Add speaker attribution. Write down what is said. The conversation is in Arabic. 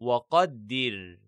Speaker 1: وقدر.